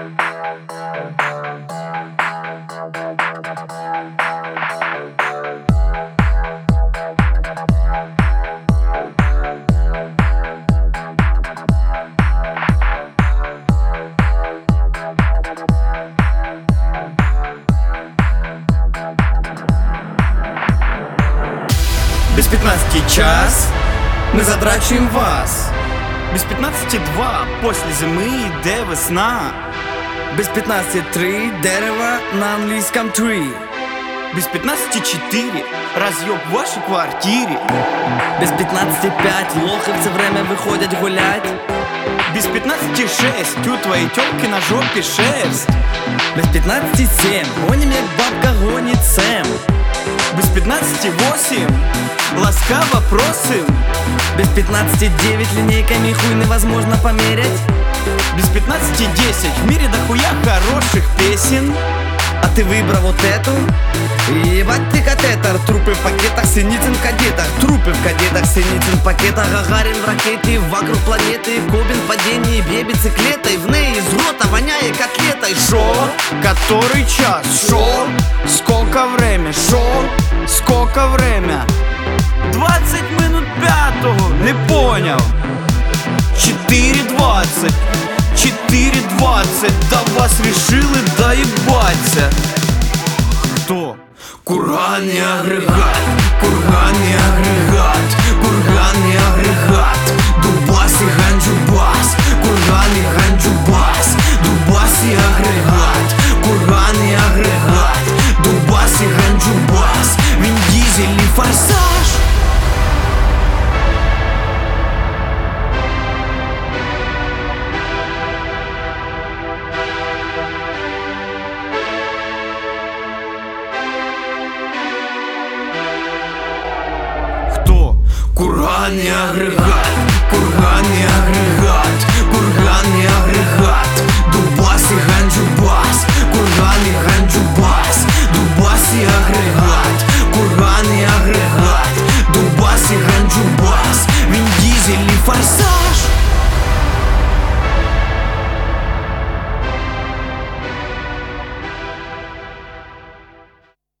Без 15 час мы задрачуємо вас. Без 15 два после зимы и йде весна. Без 15.3 дерева на англійськом tree. Без 15 4 Разъеб в вашей квартире Без 15.5 лохи в це время виходять гулять. Без 15 6 У твоей тёлки на жопе шерсть Без 15.7 гоним як бабка гонить Сем. Без 15 8 Ласкаво просим Без 15.9 линейками хуй невозможно померять. Без 15 10 В мире дохуя хороших песен А ты выбрал вот эту? Ебать ты катетер Трупы в пакетах, Синицын в кадетах Трупы в кадетах, Синицын в пакетах Гагарин в ракете, вокруг планеты Кобин в падении, бе бициклетой В ней из рота воняет котлетой Шо? Который час? Шо? Сколько время? Шо? Сколько время? 20 минут пятого Не понял 4.20 4.20 Да вас решили доебаться Кто? Курганний агрегат, Курганний агрегат, курганний агрегат, курганний агрегат, Дубас і ганджубас, курганний ганджубас, Дубас і агрегат, курганний агрегат, Дубас і ганджубас, він дізель і фарса.